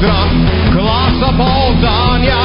dran, of op al ya.